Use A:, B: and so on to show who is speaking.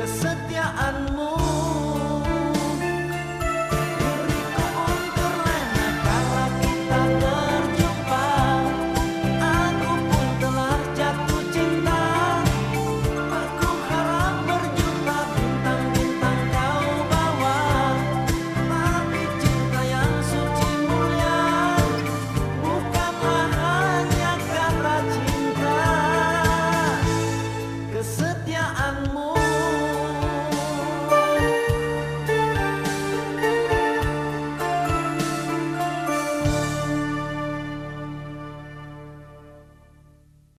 A: kesetiaanmu